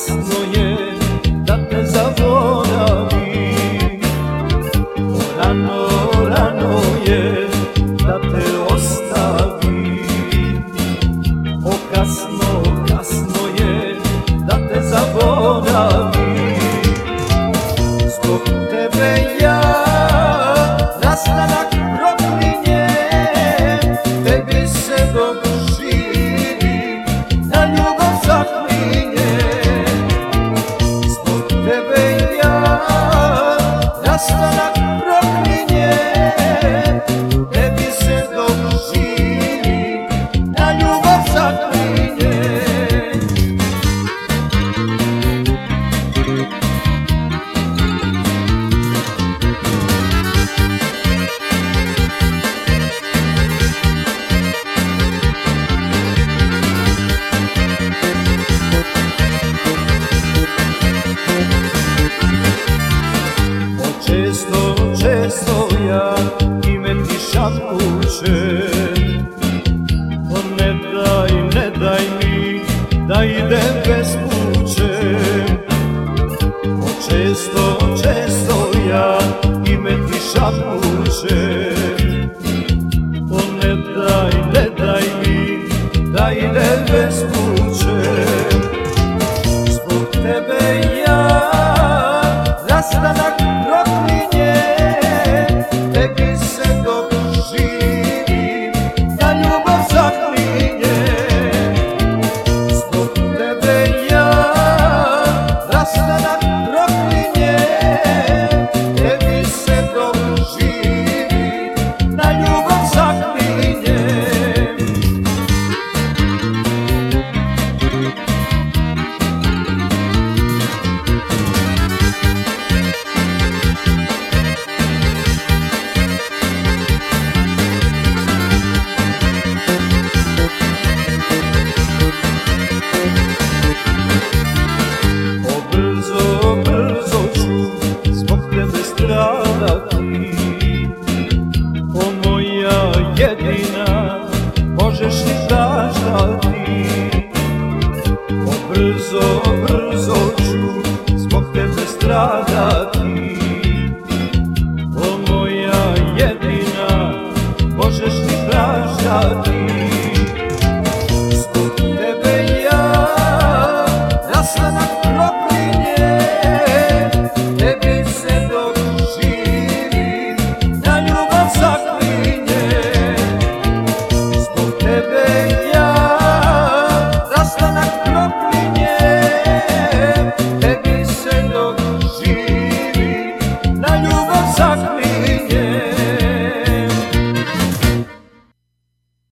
kasno je da te zavolavim Rano, rano je da te ostavim O kasno Rasta. Kuće O ne daj, ne daj mi da idem bez kuće. O često, često ja ime ti šapuće jedina, možeš li praštati O brzo, brzo ću zbog tebe stradati